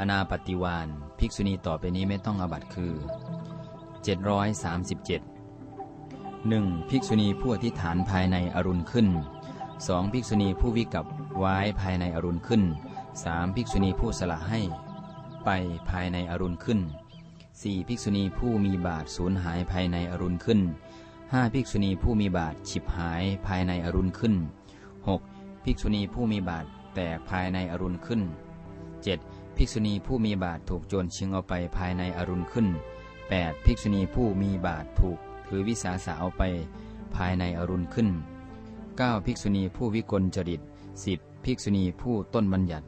อนาปฏิวานภิกษุณีต่อไปนี้ไม่ต้องอบัตคือ 737 1. ภิกษุณีผู้อธิษฐานภายในอรุณขึ้น 2. ภิกษุณีผู้วิกับไว้ภายในอรุณขึ้น 3. ภิกษุณีผู้สละให้ ไปภายในอรุณขึ้น 4. ภิกษุณีผู้มีบาทสูญหายภายในอรุณขึ้น 5. ภิกษุณีผู้มีบาทฉิบหายภายในอรุณขึ้น 6. ภิกษุณีผู้มีบาทแตกภายในอรุณขึ้น 7. ภิกษุณีผู้มีบาทถูกโจรชิงเอาไปภายในอรุณขึ้น 8. ภิกษุณีผู้มีบาทถูกถือวิสาสะเอาไปภายในอรุณขึ้น 9. ภิกษุณีผู้วิกลจริต 10. ภิกษุณีผู้ต้นบัญญัติ